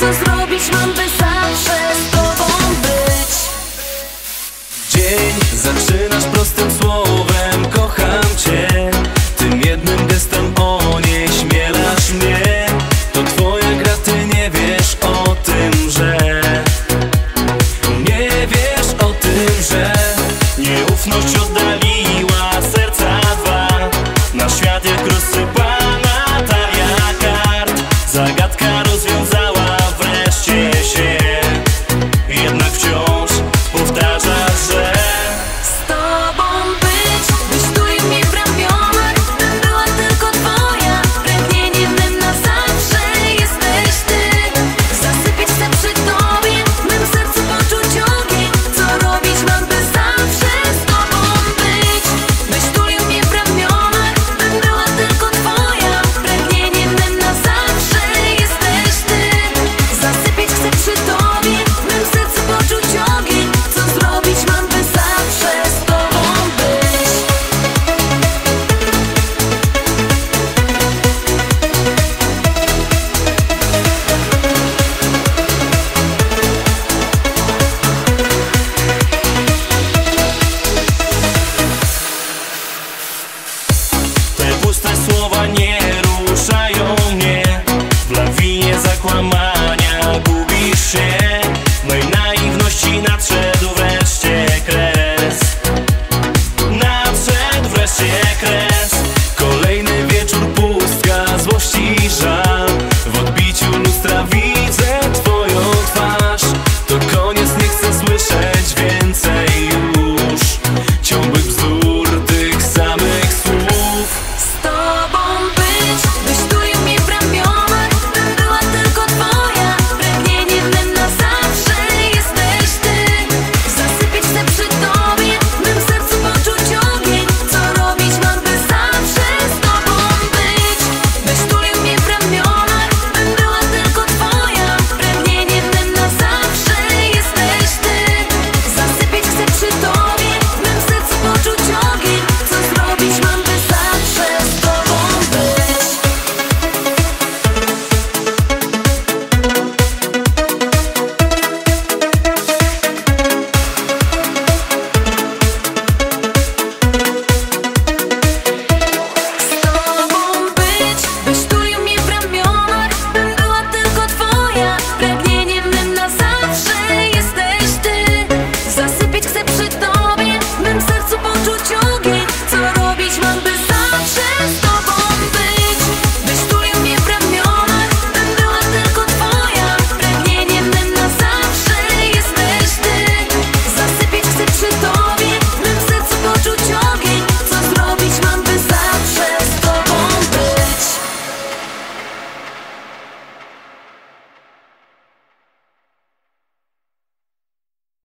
co zrobić mam, by zawsze z tobą być. Dzień zaczynasz prostym słowem Kocham cię. Tym jednym gestem onieśmielasz mnie. To twoja gra, ty nie wiesz o tym, że Nie wiesz o tym, że Nieufność oddali